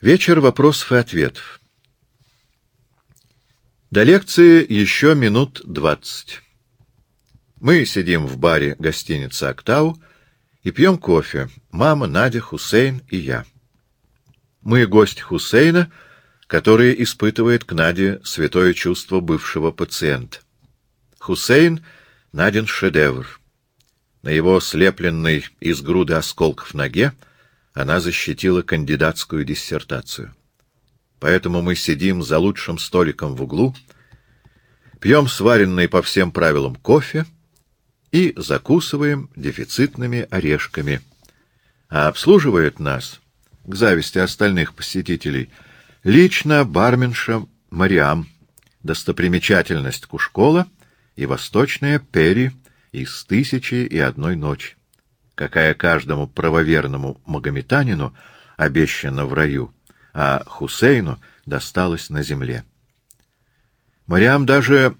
Вечер вопросов и ответов. До лекции еще минут двадцать. Мы сидим в баре гостиницы «Октау» и пьем кофе. Мама, Надя, Хусейн и я. Мы гость Хусейна, который испытывает к Наде святое чувство бывшего пациента. Хусейн — Надин шедевр. На его слепленной из груды осколков ноге она защитила кандидатскую диссертацию. Поэтому мы сидим за лучшим столиком в углу, пьем сваренный по всем правилам кофе и закусываем дефицитными орешками. А обслуживает нас, к зависти остальных посетителей, лично барменша Мариам, достопримечательность Кушкола и восточная Пери из «Тысячи и одной ночи», какая каждому правоверному магометанину обещана в раю, а Хусейну досталась на земле. Мариам даже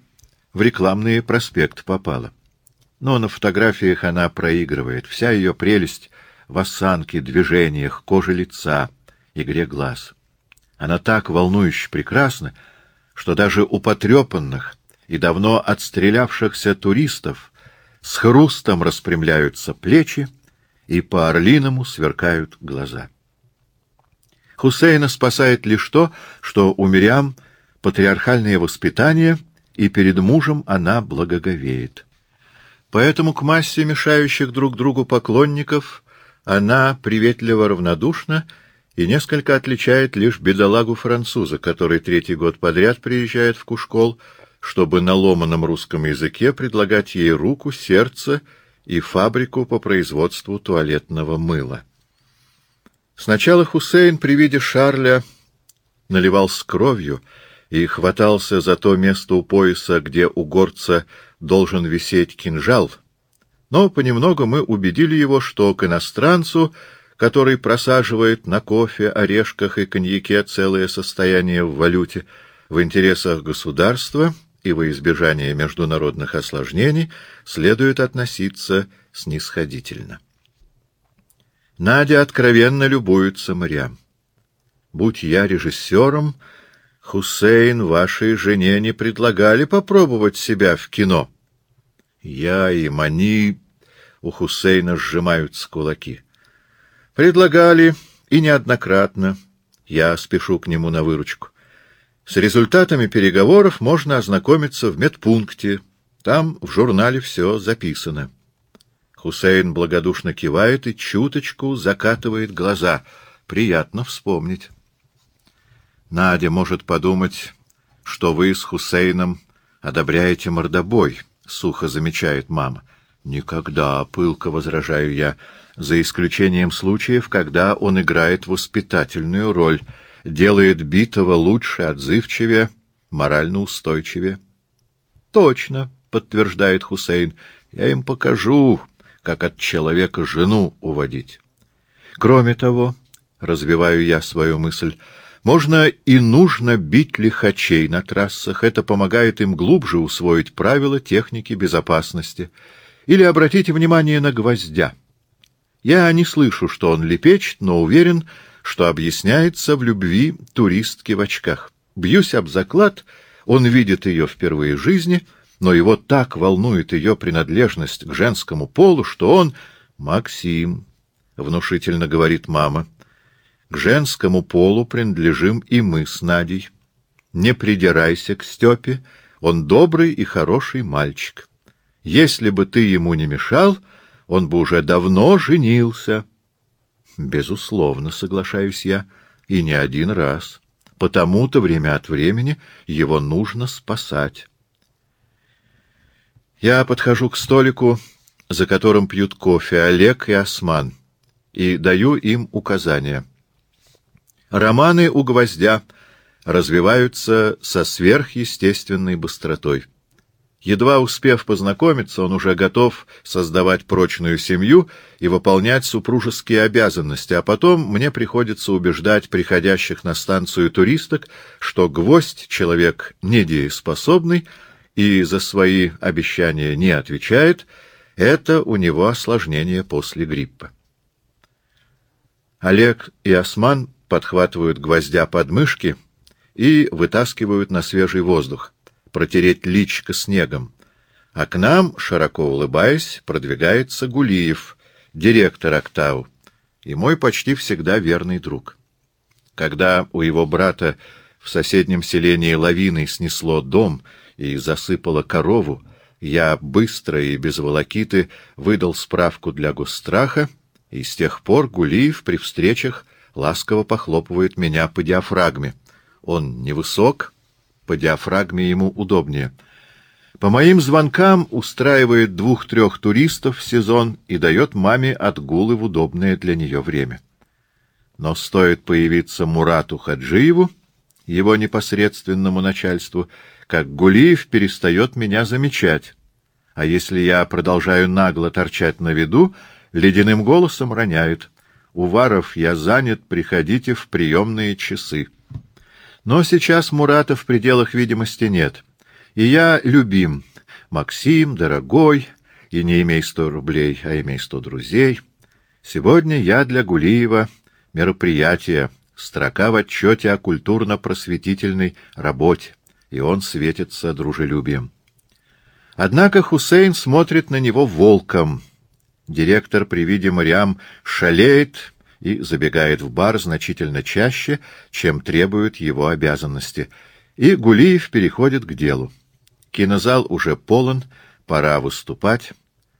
в рекламный проспект попала. Но на фотографиях она проигрывает. Вся ее прелесть в осанке, движениях, коже лица, игре глаз. Она так волнующе прекрасна, что даже у потрепанных и давно отстрелявшихся туристов с хрустом распрямляются плечи и по-орлиному сверкают глаза. Хусейна спасает лишь то, что у Мирям патриархальное воспитание, и перед мужем она благоговеет. Поэтому к массе мешающих друг другу поклонников она приветливо равнодушна и несколько отличает лишь бедолагу-француза, который третий год подряд приезжает в Кушкол, чтобы на ломаном русском языке предлагать ей руку, сердце и фабрику по производству туалетного мыла. Сначала Хусейн при виде Шарля наливал с кровью и хватался за то место у пояса, где у горца должен висеть кинжал, но понемногу мы убедили его, что к иностранцу, который просаживает на кофе, орешках и коньяке целое состояние в валюте, в интересах государства и во избежание международных осложнений следует относиться снисходительно. Надя откровенно любуется морям. Будь я режиссером, Хусейн вашей жене не предлагали попробовать себя в кино. Я и Мани... У Хусейна сжимаются кулаки. Предлагали, и неоднократно. Я спешу к нему на выручку. С результатами переговоров можно ознакомиться в медпункте. Там в журнале все записано. Хусейн благодушно кивает и чуточку закатывает глаза. Приятно вспомнить. Надя может подумать, что вы с Хусейном одобряете мордобой, — сухо замечает мама. Никогда, — пылко возражаю я, — за исключением случаев, когда он играет воспитательную роль, делает битого лучше, отзывчивее, морально устойчивее. — Точно, — подтверждает Хусейн, — я им покажу, как от человека жену уводить. Кроме того, — развиваю я свою мысль, — можно и нужно бить лихачей на трассах, это помогает им глубже усвоить правила техники безопасности. Или обратите внимание на гвоздя. Я не слышу, что он лепечет, но уверен, что объясняется в любви туристки в очках. Бьюсь об заклад, он видит ее впервые в жизни, но его так волнует ее принадлежность к женскому полу, что он... — Максим, — внушительно говорит мама, — к женскому полу принадлежим и мы с Надей. Не придирайся к Степе, он добрый и хороший мальчик. Если бы ты ему не мешал, он бы уже давно женился. Безусловно, соглашаюсь я, и не один раз. Потому-то время от времени его нужно спасать. Я подхожу к столику, за которым пьют кофе Олег и Осман, и даю им указания. Романы у гвоздя развиваются со сверхъестественной быстротой. Едва успев познакомиться, он уже готов создавать прочную семью и выполнять супружеские обязанности, а потом мне приходится убеждать приходящих на станцию туристок, что гвоздь — человек недееспособный и за свои обещания не отвечает, это у него осложнение после гриппа. Олег и Осман подхватывают гвоздя под мышки и вытаскивают на свежий воздух, протереть личико снегом. А к нам, широко улыбаясь, продвигается Гулиев, директор «Октау», и мой почти всегда верный друг. Когда у его брата в соседнем селении лавиной снесло дом и засыпало корову, я быстро и без волокиты выдал справку для госстраха, и с тех пор Гулиев при встречах ласково похлопывает меня по диафрагме. Он невысок, по диафрагме ему удобнее. По моим звонкам устраивает двух-трех туристов в сезон и дает маме отгулы в удобное для нее время. Но стоит появиться Мурату Хаджиеву, его непосредственному начальству, как Гулиев перестает меня замечать. А если я продолжаю нагло торчать на виду, ледяным голосом роняет. «Уваров, я занят, приходите в приемные часы». Но сейчас Мурата в пределах видимости нет. И я любим. Максим, дорогой, и не имей сто рублей, а имей сто друзей. Сегодня я для Гулиева мероприятие, строка в отчете о культурно-просветительной работе, и он светится дружелюбием. Однако Хусейн смотрит на него волком. Директор при виде Мариам шалеет и забегает в бар значительно чаще, чем требуют его обязанности, и Гулиев переходит к делу. Кинозал уже полон, пора выступать.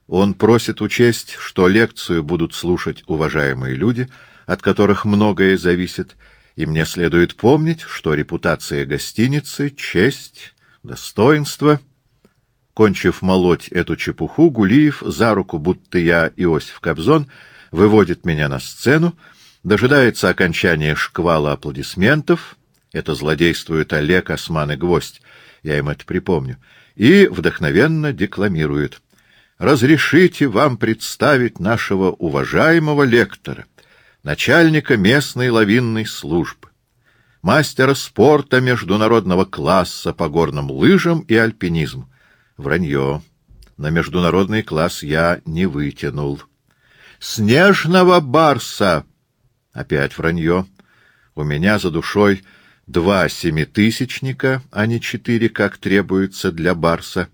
Он просит учесть, что лекцию будут слушать уважаемые люди — от которых многое зависит, и мне следует помнить, что репутация гостиницы, честь, достоинство... Кончив молоть эту чепуху, Гулиев за руку, будто я Иосиф Кобзон, выводит меня на сцену, дожидается окончания шквала аплодисментов, это злодействует Олег, Осман и Гвоздь, я им это припомню, и вдохновенно декламирует. «Разрешите вам представить нашего уважаемого лектора, начальника местной лавинной службы, мастера спорта международного класса по горным лыжам и альпинизму. Вранье. На международный класс я не вытянул. Снежного барса. Опять вранье. У меня за душой два семитысячника, а не четыре, как требуется для барса.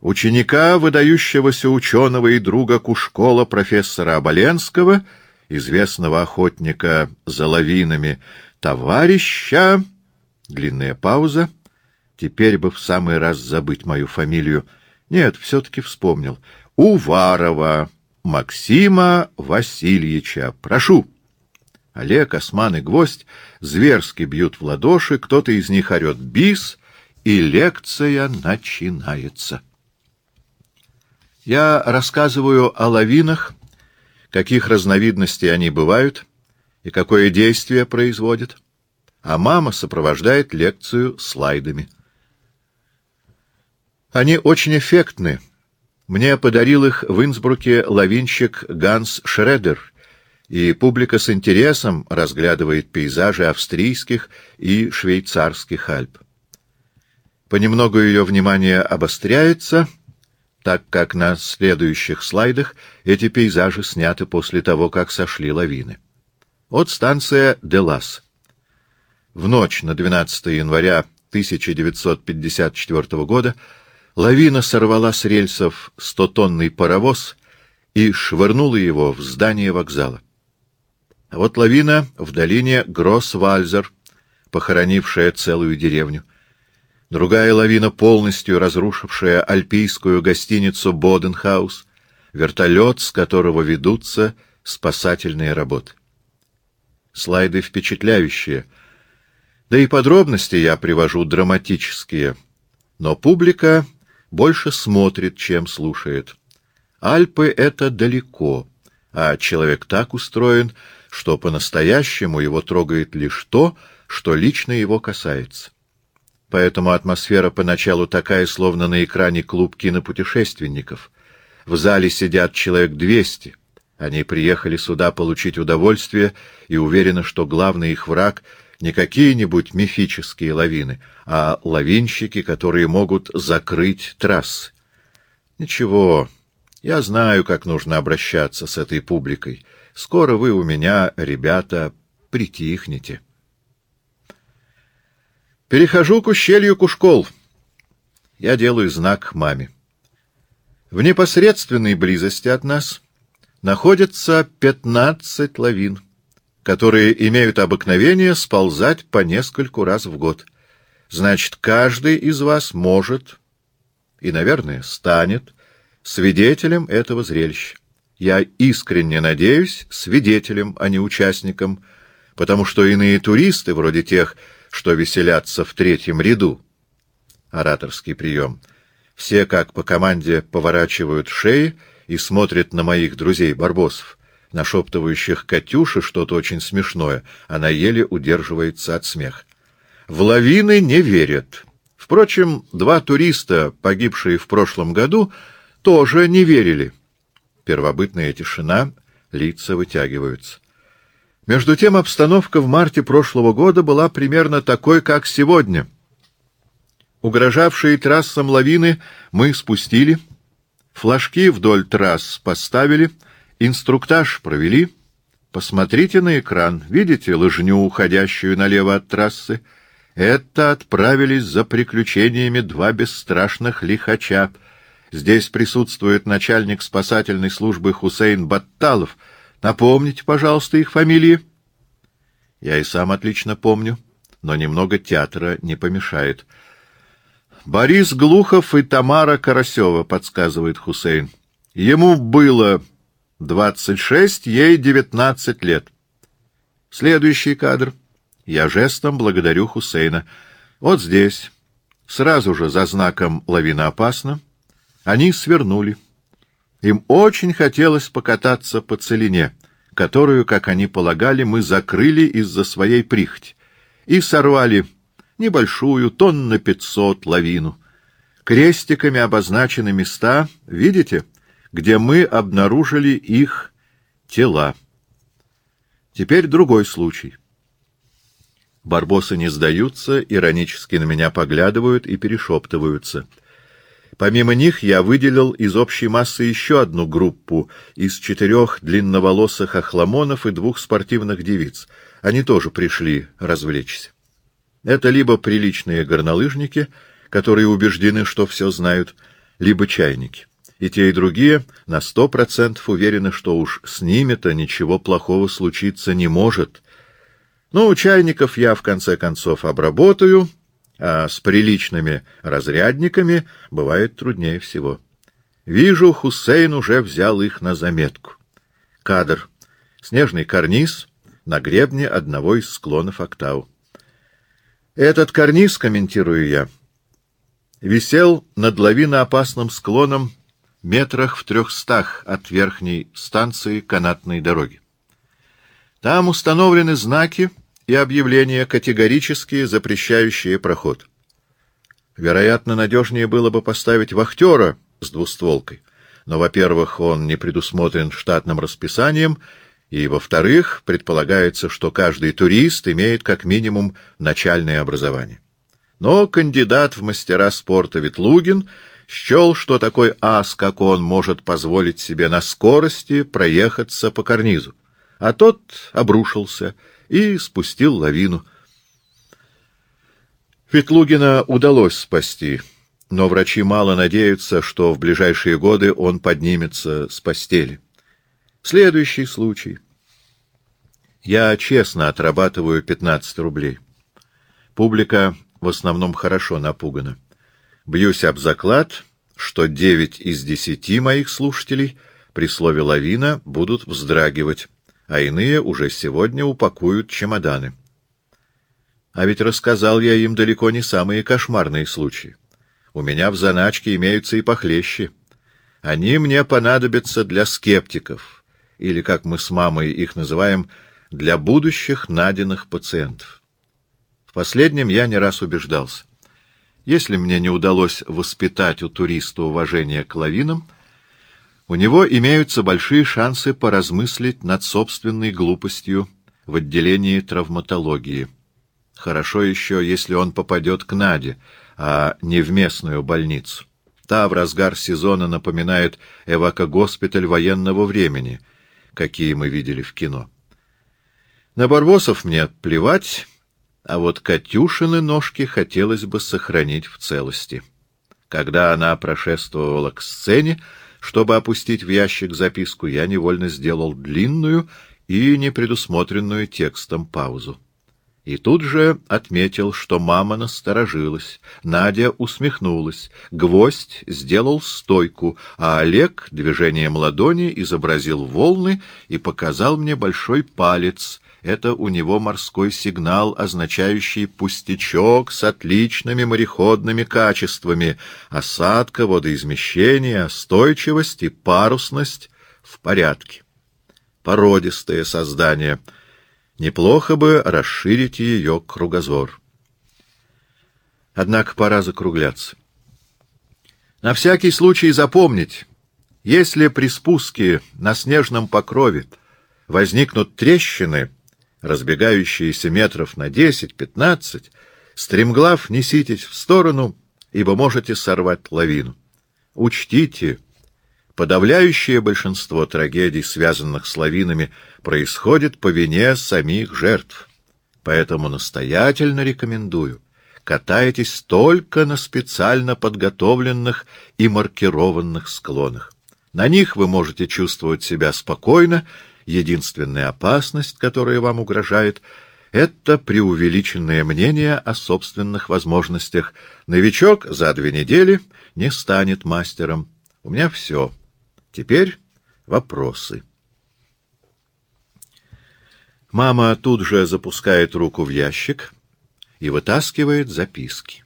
Ученика выдающегося ученого и друга Кушкола профессора Оболенского — известного охотника за лавинами, товарища... Длинная пауза. Теперь бы в самый раз забыть мою фамилию. Нет, все-таки вспомнил. Уварова Максима Васильевича. Прошу. Олег, Осман и Гвоздь зверски бьют в ладоши, кто-то из них орет «бис», и лекция начинается. Я рассказываю о лавинах, каких разновидностей они бывают и какое действие производят, а мама сопровождает лекцию слайдами. Они очень эффектны. Мне подарил их в Инсбруке лавинщик Ганс Шредер, и публика с интересом разглядывает пейзажи австрийских и швейцарских Альп. Понемногу ее внимание обостряется — так как на следующих слайдах эти пейзажи сняты после того, как сошли лавины. Вот станция Делас. В ночь на 12 января 1954 года лавина сорвала с рельсов стотонный паровоз и швырнула его в здание вокзала. А вот лавина в долине Гроссвальзер, похоронившая целую деревню. Другая лавина, полностью разрушившая альпийскую гостиницу «Боденхаус», вертолет, с которого ведутся спасательные работы. Слайды впечатляющие. Да и подробности я привожу драматические. Но публика больше смотрит, чем слушает. Альпы — это далеко, а человек так устроен, что по-настоящему его трогает лишь то, что лично его касается поэтому атмосфера поначалу такая, словно на экране клуб кинопутешественников. В зале сидят человек двести. Они приехали сюда получить удовольствие и уверены, что главный их враг не какие-нибудь мифические лавины, а лавинщики, которые могут закрыть трассы. Ничего, я знаю, как нужно обращаться с этой публикой. Скоро вы у меня, ребята, притихните. Перехожу к ущелью Кушкол. Я делаю знак маме. В непосредственной близости от нас находятся пятнадцать лавин, которые имеют обыкновение сползать по нескольку раз в год. Значит, каждый из вас может и, наверное, станет свидетелем этого зрелища. Я искренне надеюсь, свидетелем, а не участником, потому что иные туристы, вроде тех, что веселятся в третьем ряду, ораторский прием, все, как по команде, поворачивают шеи и смотрят на моих друзей-барбосов, нашептывающих Катюше что-то очень смешное, она еле удерживается от смеха. В лавины не верят. Впрочем, два туриста, погибшие в прошлом году, тоже не верили. Первобытная тишина, лица вытягиваются. Между тем обстановка в марте прошлого года была примерно такой, как сегодня — Угрожавшие трассам лавины мы спустили, флажки вдоль трасс поставили, инструктаж провели. Посмотрите на экран, видите лыжню, уходящую налево от трассы? Это отправились за приключениями два бесстрашных лихача. Здесь присутствует начальник спасательной службы Хусейн Батталов. Напомните, пожалуйста, их фамилии. Я и сам отлично помню, но немного театра не помешает. Борис Глухов и Тамара Карасева, подсказывает Хусейн. Ему было двадцать шесть, ей девятнадцать лет. Следующий кадр. Я жестом благодарю Хусейна. Вот здесь, сразу же за знаком «Лавина опасна», они свернули. Им очень хотелось покататься по целине, которую, как они полагали, мы закрыли из-за своей прихоти, и сорвали небольшую, тонн пятьсот, лавину. Крестиками обозначены места, видите, где мы обнаружили их тела. Теперь другой случай. Барбосы не сдаются, иронически на меня поглядывают и перешептываются. Помимо них я выделил из общей массы еще одну группу из четырех длинноволосых охламонов и двух спортивных девиц. Они тоже пришли развлечься. Это либо приличные горнолыжники, которые убеждены, что все знают, либо чайники. И те, и другие на сто процентов уверены, что уж с ними-то ничего плохого случиться не может. Ну, чайников я, в конце концов, обработаю, а с приличными разрядниками бывает труднее всего. Вижу, Хусейн уже взял их на заметку. Кадр. Снежный карниз на гребне одного из склонов Октау. Этот карниз, комментирую я, висел над лавиноопасным склоном метрах в трехстах от верхней станции канатной дороги. Там установлены знаки и объявления, категорически запрещающие проход. Вероятно, надежнее было бы поставить вахтера с двустволкой, но, во-первых, он не предусмотрен штатным расписанием, и, во-вторых, предполагается, что каждый турист имеет как минимум начальное образование. Но кандидат в мастера спорта Ветлугин счел, что такой ас, как он, может позволить себе на скорости проехаться по карнизу, а тот обрушился и спустил лавину. Ветлугина удалось спасти, но врачи мало надеются, что в ближайшие годы он поднимется с постели. Следующий случай. Я честно отрабатываю 15 рублей. Публика в основном хорошо напугана. Бьюсь об заклад, что 9 из 10 моих слушателей при слове «лавина» будут вздрагивать, а иные уже сегодня упакуют чемоданы. А ведь рассказал я им далеко не самые кошмарные случаи. У меня в заначке имеются и похлеще. Они мне понадобятся для скептиков — или, как мы с мамой их называем, для будущих найденных пациентов. В последнем я не раз убеждался. Если мне не удалось воспитать у туриста уважение к лавинам, у него имеются большие шансы поразмыслить над собственной глупостью в отделении травматологии. Хорошо еще, если он попадет к Наде, а не в местную больницу. Та в разгар сезона напоминает эвакогоспиталь военного времени — какие мы видели в кино. На Барбосов мне плевать, а вот Катюшины ножки хотелось бы сохранить в целости. Когда она прошествовала к сцене, чтобы опустить в ящик записку, я невольно сделал длинную и непредусмотренную текстом паузу. И тут же отметил, что мама насторожилась, Надя усмехнулась, гвоздь сделал стойку, а Олег движением ладони изобразил волны и показал мне большой палец. Это у него морской сигнал, означающий пустячок с отличными мореходными качествами, осадка, водоизмещение, остойчивость и парусность в порядке. Породистое создание — Неплохо бы расширить ее кругозор. Однако пора закругляться. На всякий случай запомнить, если при спуске на снежном покрове возникнут трещины, разбегающиеся метров на десять-пятнадцать, стремглав неситесь в сторону, ибо можете сорвать лавину. Учтите, Подавляющее большинство трагедий, связанных с лавинами, происходит по вине самих жертв. Поэтому настоятельно рекомендую. Катайтесь только на специально подготовленных и маркированных склонах. На них вы можете чувствовать себя спокойно. Единственная опасность, которая вам угрожает, — это преувеличенное мнение о собственных возможностях. Новичок за две недели не станет мастером. У меня все. Теперь вопросы. Мама тут же запускает руку в ящик и вытаскивает записки.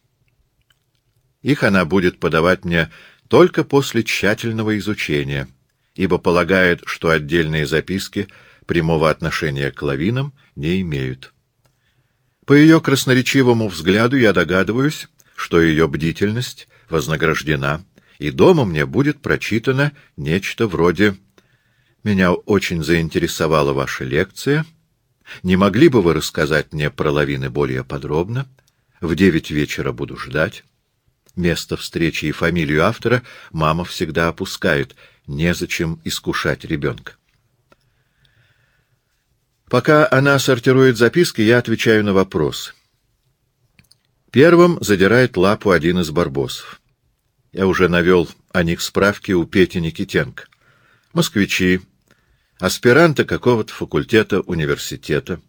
Их она будет подавать мне только после тщательного изучения, ибо полагает, что отдельные записки прямого отношения к лавинам не имеют. По ее красноречивому взгляду я догадываюсь, что ее бдительность вознаграждена — и дома мне будет прочитано нечто вроде «Меня очень заинтересовала ваша лекция. Не могли бы вы рассказать мне про лавины более подробно? В девять вечера буду ждать». Место встречи и фамилию автора мама всегда опускает. Незачем искушать ребенка. Пока она сортирует записки, я отвечаю на вопрос. Первым задирает лапу один из барбосов. Я уже навел о них справки у Пети Никитенко. Москвичи, аспиранты какого-то факультета университета,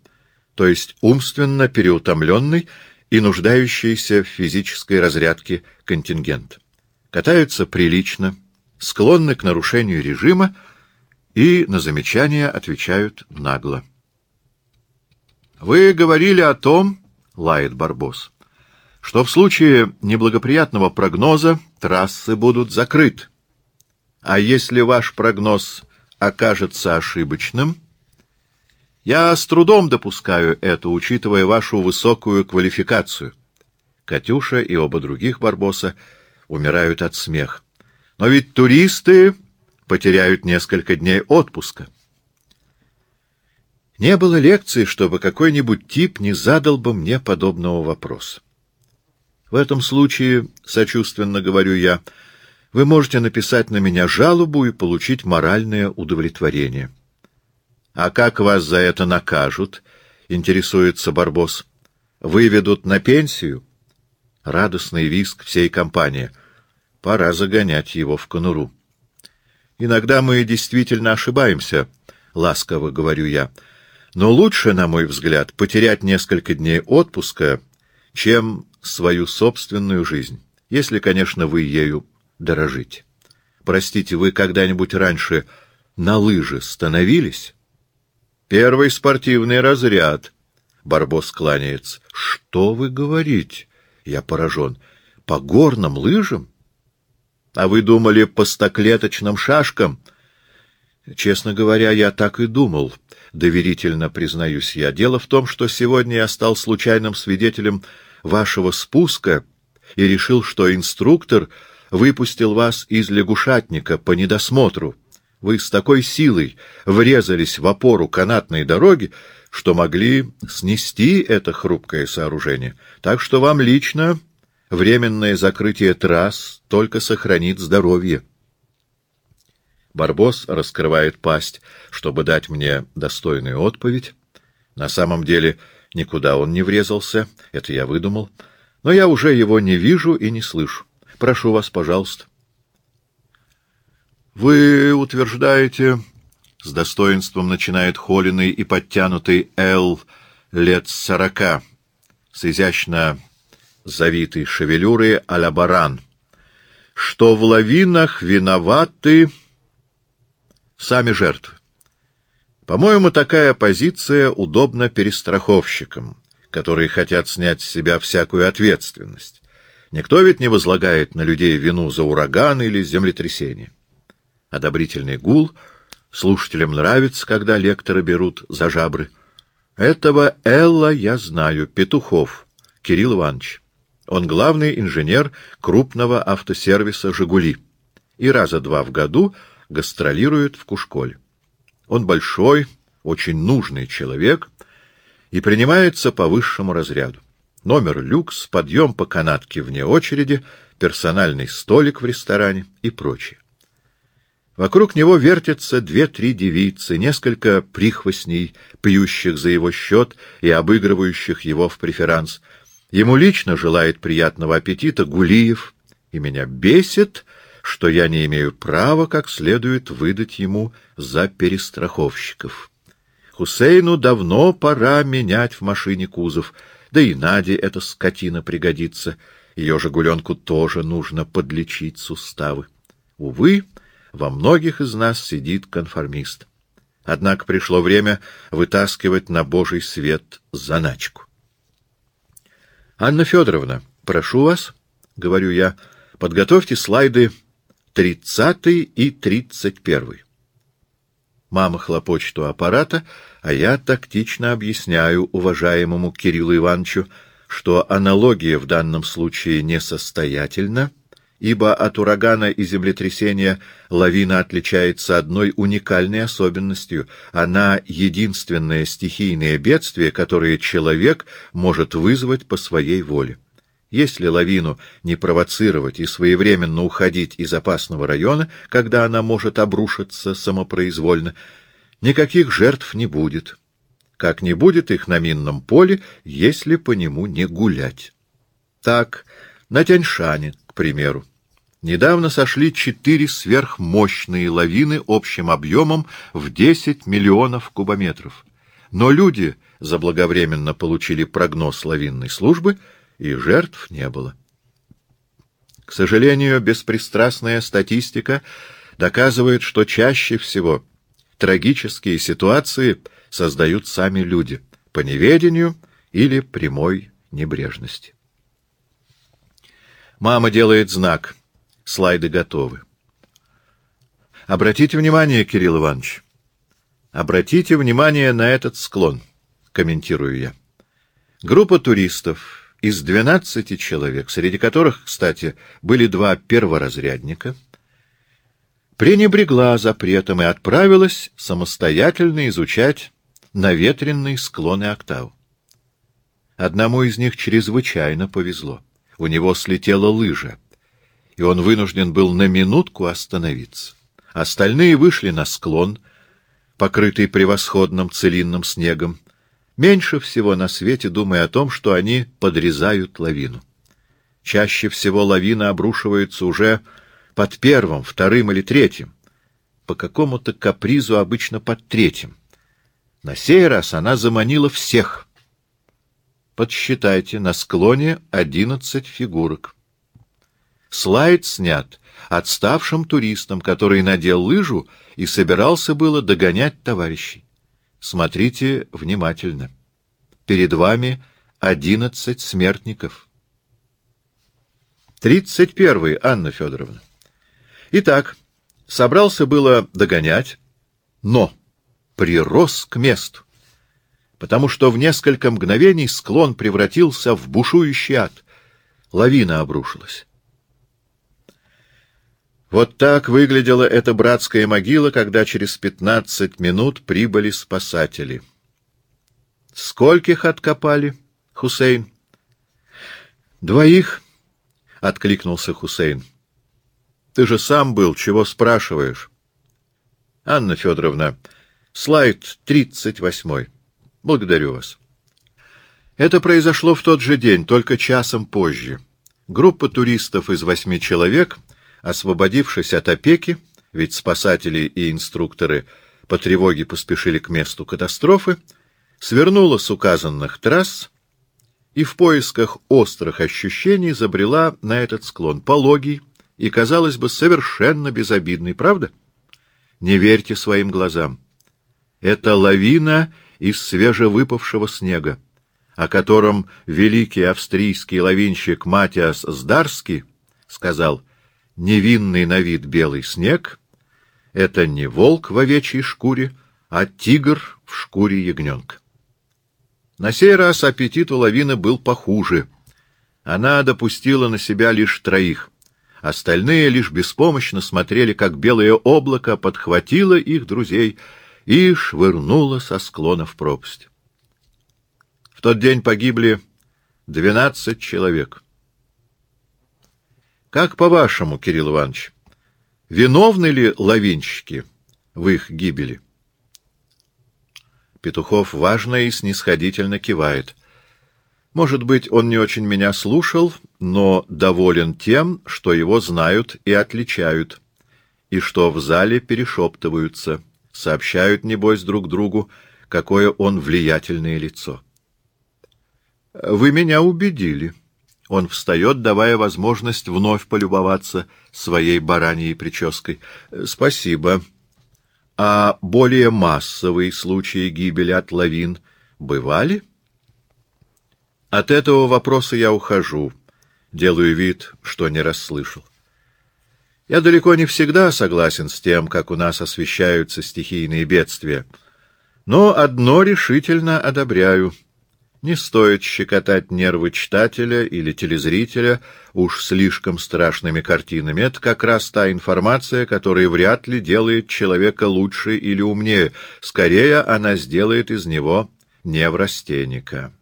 то есть умственно переутомленный и нуждающийся в физической разрядке контингент. Катаются прилично, склонны к нарушению режима и на замечания отвечают нагло. «Вы говорили о том, — лает Барбос, — что в случае неблагоприятного прогноза трассы будут закрыты. А если ваш прогноз окажется ошибочным, я с трудом допускаю это, учитывая вашу высокую квалификацию. Катюша и оба других Барбоса умирают от смеха. Но ведь туристы потеряют несколько дней отпуска. Не было лекции, чтобы какой-нибудь тип не задал бы мне подобного вопроса. В этом случае, сочувственно говорю я, вы можете написать на меня жалобу и получить моральное удовлетворение. — А как вас за это накажут? — интересуется Барбос. — Выведут на пенсию? Радостный виск всей компании. Пора загонять его в конуру. — Иногда мы действительно ошибаемся, — ласково говорю я. Но лучше, на мой взгляд, потерять несколько дней отпуска, чем свою собственную жизнь, если, конечно, вы ею дорожите. Простите, вы когда-нибудь раньше на лыжи становились? Первый спортивный разряд. Барбос кланяется. Что вы говорите? Я поражен. По горным лыжам? А вы думали по стоклеточным шашкам? Честно говоря, я так и думал, доверительно признаюсь я. Дело в том, что сегодня я стал случайным свидетелем вашего спуска и решил, что инструктор выпустил вас из лягушатника по недосмотру. Вы с такой силой врезались в опору канатной дороги, что могли снести это хрупкое сооружение. Так что вам лично временное закрытие трасс только сохранит здоровье. Барбос раскрывает пасть, чтобы дать мне достойную отповедь. На самом деле никуда он не врезался, это я выдумал, но я уже его не вижу и не слышу. Прошу вас, пожалуйста. Вы утверждаете, с достоинством начинает холеный и подтянутый Эл лет сорока, с изящно завитой шевелюрой а-ля баран, что в лавинах виноваты сами жертвы. По-моему, такая позиция удобна перестраховщикам, которые хотят снять с себя всякую ответственность. Никто ведь не возлагает на людей вину за ураган или землетрясение. Одобрительный гул. Слушателям нравится, когда лекторы берут за жабры. Этого Элла я знаю, Петухов, Кирилл Иванович. Он главный инженер крупного автосервиса «Жигули» и раза два в году гастролирует в Кушколе. Он большой, очень нужный человек и принимается по высшему разряду. Номер люкс, подъем по канатке вне очереди, персональный столик в ресторане и прочее. Вокруг него вертятся две-три девицы, несколько прихвостней, пьющих за его счет и обыгрывающих его в преферанс. Ему лично желает приятного аппетита Гулиев, и меня бесит, что я не имею права как следует выдать ему за перестраховщиков. Хусейну давно пора менять в машине кузов, да и Наде эта скотина пригодится. Ее «Жигуленку» тоже нужно подлечить суставы. Увы, во многих из нас сидит конформист. Однако пришло время вытаскивать на божий свет заначку. — Анна Федоровна, прошу вас, — говорю я, — подготовьте слайды тридцатый и тридцать первый. Мама хлопочет у аппарата, а я тактично объясняю уважаемому Кириллу Ивановичу, что аналогия в данном случае несостоятельна, ибо от урагана и землетрясения лавина отличается одной уникальной особенностью. Она — единственное стихийное бедствие, которое человек может вызвать по своей воле. Если лавину не провоцировать и своевременно уходить из опасного района, когда она может обрушиться самопроизвольно, никаких жертв не будет. Как не будет их на минном поле, если по нему не гулять. Так, на Тяньшане, к примеру. Недавно сошли четыре сверхмощные лавины общим объемом в 10 миллионов кубометров. Но люди заблаговременно получили прогноз лавинной службы — и жертв не было. К сожалению, беспристрастная статистика доказывает, что чаще всего трагические ситуации создают сами люди по неведению или прямой небрежности. Мама делает знак. Слайды готовы. Обратите внимание, Кирилл Иванович. Обратите внимание на этот склон, комментирую я. Группа туристов из двенадцати человек, среди которых, кстати, были два перворазрядника, пренебрегла запретом и отправилась самостоятельно изучать наветренные склоны октав. Одному из них чрезвычайно повезло. У него слетела лыжа, и он вынужден был на минутку остановиться. Остальные вышли на склон, покрытый превосходным целинным снегом, меньше всего на свете думая о том, что они подрезают лавину. Чаще всего лавина обрушивается уже под первым, вторым или третьим. По какому-то капризу обычно под третьим. На сей раз она заманила всех. Подсчитайте, на склоне одиннадцать фигурок. Слайд снят отставшим туристом, который надел лыжу и собирался было догонять товарищей. Смотрите внимательно. Перед вами одиннадцать смертников. Тридцать первый, Анна Федоровна. Итак, собрался было догонять, но прирос к месту, потому что в несколько мгновений склон превратился в бушующий ад. Лавина обрушилась. Вот так выглядела эта братская могила, когда через пятнадцать минут прибыли спасатели. Скольких откопали, Хусейн? Двоих, — откликнулся Хусейн. Ты же сам был, чего спрашиваешь? Анна Федоровна, слайд тридцать восьмой. Благодарю вас. Это произошло в тот же день, только часом позже. Группа туристов из восьми человек, освободившись от опеки, ведь спасатели и инструкторы по тревоге поспешили к месту катастрофы, свернула с указанных трасс и в поисках острых ощущений забрела на этот склон, пологий и, казалось бы, совершенно безобидный, правда? Не верьте своим глазам. Это лавина из свежевыпавшего снега, о котором великий австрийский лавинщик Матиас Здарский сказал «Невинный на вид белый снег — это не волк в овечьей шкуре, а тигр в шкуре ягненка». На сей раз аппетит у лавины был похуже. Она допустила на себя лишь троих. Остальные лишь беспомощно смотрели, как белое облако подхватило их друзей и швырнуло со склона в пропасть. В тот день погибли двенадцать человек. Как по-вашему, Кирилл Иванович, виновны ли лавинщики в их гибели? Петухов важно и снисходительно кивает. Может быть, он не очень меня слушал, но доволен тем, что его знают и отличают, и что в зале перешептываются, сообщают, небось, друг другу, какое он влиятельное лицо. «Вы меня убедили». Он встает, давая возможность вновь полюбоваться своей бараньей прической. «Спасибо». А более массовые случаи гибели от лавин бывали? От этого вопроса я ухожу, делаю вид, что не расслышал. Я далеко не всегда согласен с тем, как у нас освещаются стихийные бедствия, но одно решительно одобряю — не стоит щекотать нервы читателя или телезрителя уж слишком страшными картинами. Это как раз та информация, которая вряд ли делает человека лучше или умнее. Скорее, она сделает из него неврастенника.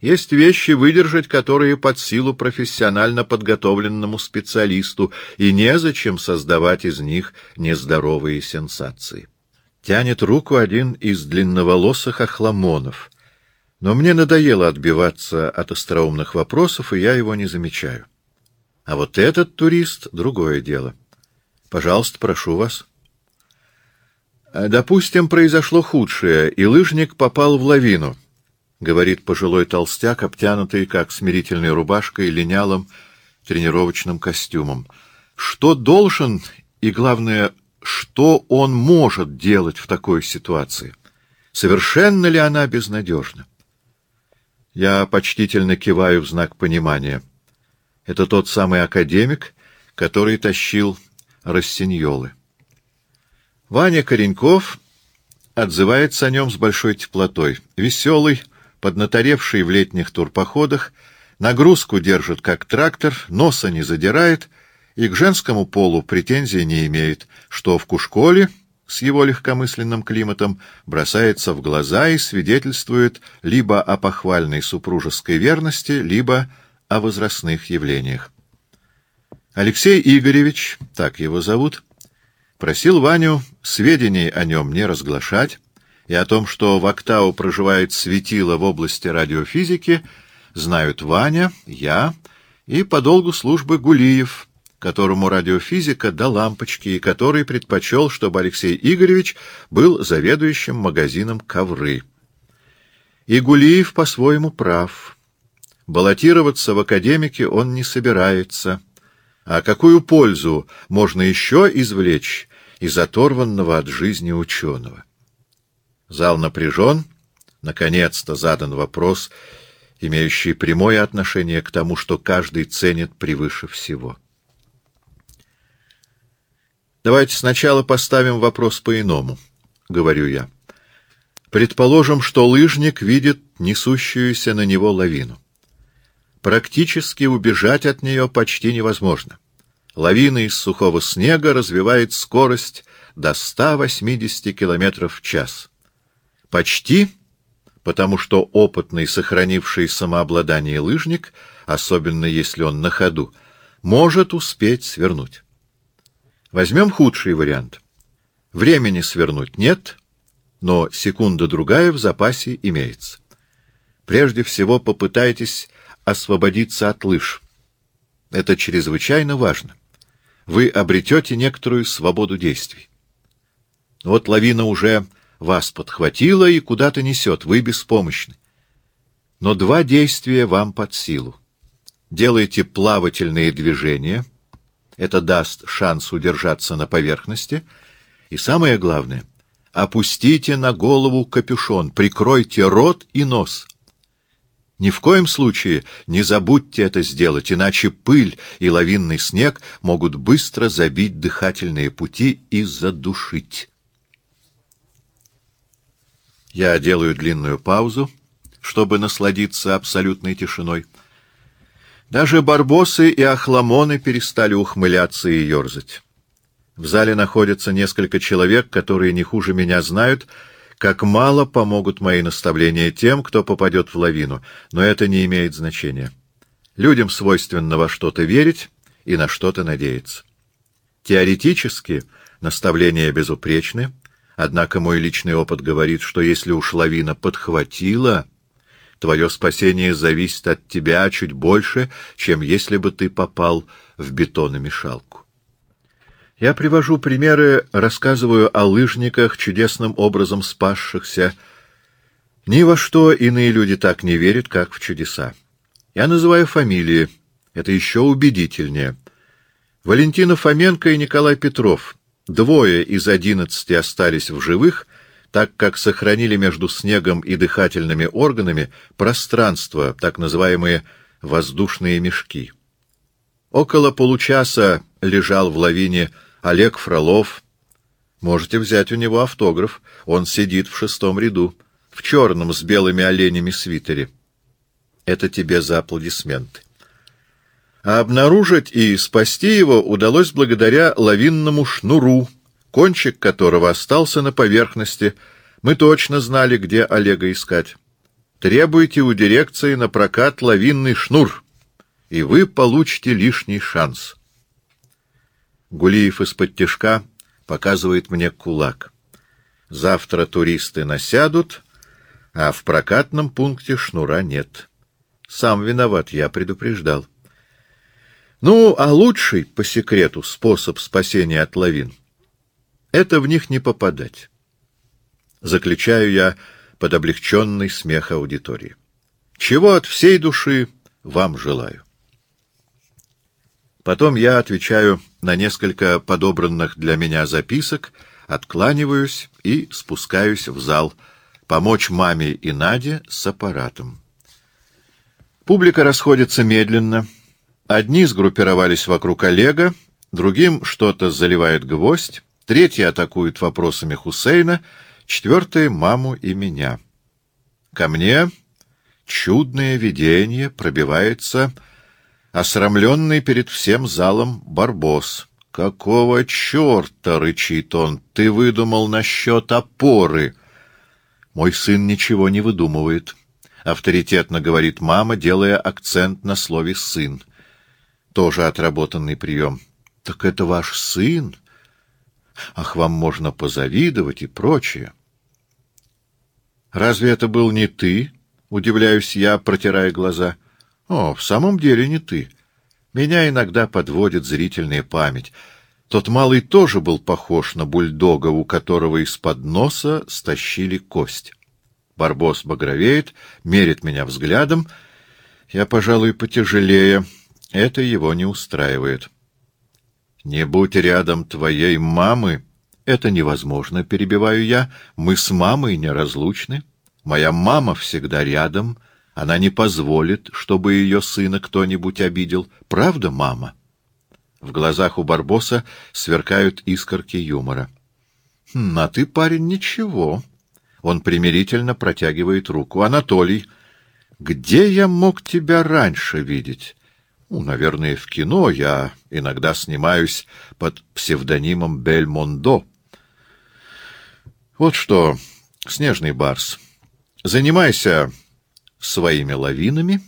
Есть вещи, выдержать которые под силу профессионально подготовленному специалисту, и незачем создавать из них нездоровые сенсации. Тянет руку один из длинноволосых охламонов — но мне надоело отбиваться от остроумных вопросов, и я его не замечаю. А вот этот турист — другое дело. Пожалуйста, прошу вас. Допустим, произошло худшее, и лыжник попал в лавину, — говорит пожилой толстяк, обтянутый, как смирительной рубашкой, линялым тренировочным костюмом. Что должен, и, главное, что он может делать в такой ситуации? Совершенно ли она безнадежна? Я почтительно киваю в знак понимания. Это тот самый академик, который тащил рассиньолы. Ваня Кореньков отзывается о нем с большой теплотой. Веселый, поднаторевший в летних турпоходах, нагрузку держит как трактор, носа не задирает и к женскому полу претензий не имеет, что в Кушколе с его легкомысленным климатом бросается в глаза и свидетельствует либо о похвальной супружеской верности, либо о возрастных явлениях. Алексей Игоревич, так его зовут, просил Ваню сведений о нем не разглашать, и о том, что в Октау проживает светило в области радиофизики, знают Ваня, я и по долгу службы Гулиев — которому радиофизика до лампочки, и который предпочел, чтобы Алексей Игоревич был заведующим магазином ковры. И Гулиев по-своему прав. Баллотироваться в академике он не собирается. А какую пользу можно еще извлечь из оторванного от жизни ученого? Зал напряжен. Наконец-то задан вопрос, имеющий прямое отношение к тому, что каждый ценит превыше всего. Давайте сначала поставим вопрос по-иному, — говорю я. Предположим, что лыжник видит несущуюся на него лавину. Практически убежать от нее почти невозможно. Лавина из сухого снега развивает скорость до 180 км в час. Почти, потому что опытный, сохранивший самообладание лыжник, особенно если он на ходу, может успеть свернуть. Возьмем худший вариант. Времени свернуть нет, но секунда-другая в запасе имеется. Прежде всего попытайтесь освободиться от лыж. Это чрезвычайно важно. Вы обретете некоторую свободу действий. Вот лавина уже вас подхватила и куда-то несет, вы беспомощны. Но два действия вам под силу. Делайте плавательные движения, это даст шанс удержаться на поверхности, и самое главное — Опустите на голову капюшон, прикройте рот и нос. Ни в коем случае не забудьте это сделать, иначе пыль и лавинный снег могут быстро забить дыхательные пути и задушить. Я делаю длинную паузу, чтобы насладиться абсолютной тишиной. Даже барбосы и охламоны перестали ухмыляться и ерзать. В зале находится несколько человек, которые не хуже меня знают, как мало помогут мои наставления тем, кто попадет в лавину, но это не имеет значения. Людям свойственно во что-то верить и на что-то надеяться. Теоретически наставления безупречны, однако мой личный опыт говорит, что если уж лавина подхватила, твое спасение зависит от тебя чуть больше, чем если бы ты попал в бетономешалку. Я привожу примеры, рассказываю о лыжниках, чудесным образом спасшихся. Ни во что иные люди так не верят, как в чудеса. Я называю фамилии. Это еще убедительнее. Валентина Фоменко и Николай Петров. Двое из одиннадцати остались в живых, так как сохранили между снегом и дыхательными органами пространство, так называемые воздушные мешки. Около получаса лежал в лавине Олег Фролов. Можете взять у него автограф. Он сидит в шестом ряду, в черном с белыми оленями свитере. Это тебе за аплодисменты. А обнаружить и спасти его удалось благодаря лавинному шнуру, кончик которого остался на поверхности. Мы точно знали, где Олега искать. Требуйте у дирекции на прокат лавинный шнур, и вы получите лишний шанс. Гулиев из-под тишка показывает мне кулак. Завтра туристы насядут, а в прокатном пункте шнура нет. Сам виноват, я предупреждал. Ну, а лучший, по секрету, способ спасения от лавин — это в них не попадать. Заключаю я под облегченный смех аудитории. Чего от всей души вам желаю. Потом я отвечаю на несколько подобранных для меня записок, откланиваюсь и спускаюсь в зал, помочь маме и Наде с аппаратом. Публика расходится медленно. Одни сгруппировались вокруг Олега, другим что-то заливает гвоздь, третьи атакуют вопросами Хусейна, четвертые — маму и меня. Ко мне чудное видение пробивается осрамленный перед всем залом барбос. «Какого черта?» — рычит он. «Ты выдумал насчет опоры!» «Мой сын ничего не выдумывает», — авторитетно говорит мама, делая акцент на слове «сын». Тоже отработанный прием. «Так это ваш сын? Ах, вам можно позавидовать и прочее». «Разве это был не ты?» — удивляюсь я, протирая глаза. О, в самом деле не ты. Меня иногда подводит зрительная память. Тот малый тоже был похож на бульдога, у которого из-под носа стащили кость. Барбос багровеет, мерит меня взглядом. Я, пожалуй, потяжелее. Это его не устраивает. «Не будь рядом твоей мамы!» «Это невозможно», — перебиваю я. «Мы с мамой неразлучны. Моя мама всегда рядом». Она не позволит, чтобы ее сына кто-нибудь обидел. Правда, мама? В глазах у Барбоса сверкают искорки юмора. «Хм, а ты, парень, ничего». Он примирительно протягивает руку. «Анатолий, где я мог тебя раньше видеть?» «Ну, наверное, в кино. Я иногда снимаюсь под псевдонимом Бельмондо». «Вот что, снежный барс, занимайся своими лавинами,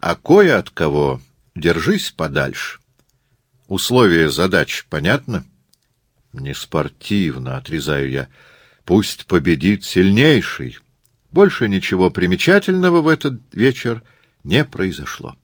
а кое от кого держись подальше. Условия задач понятно? Не спортивно, отрезаю я. Пусть победит сильнейший. Больше ничего примечательного в этот вечер не произошло.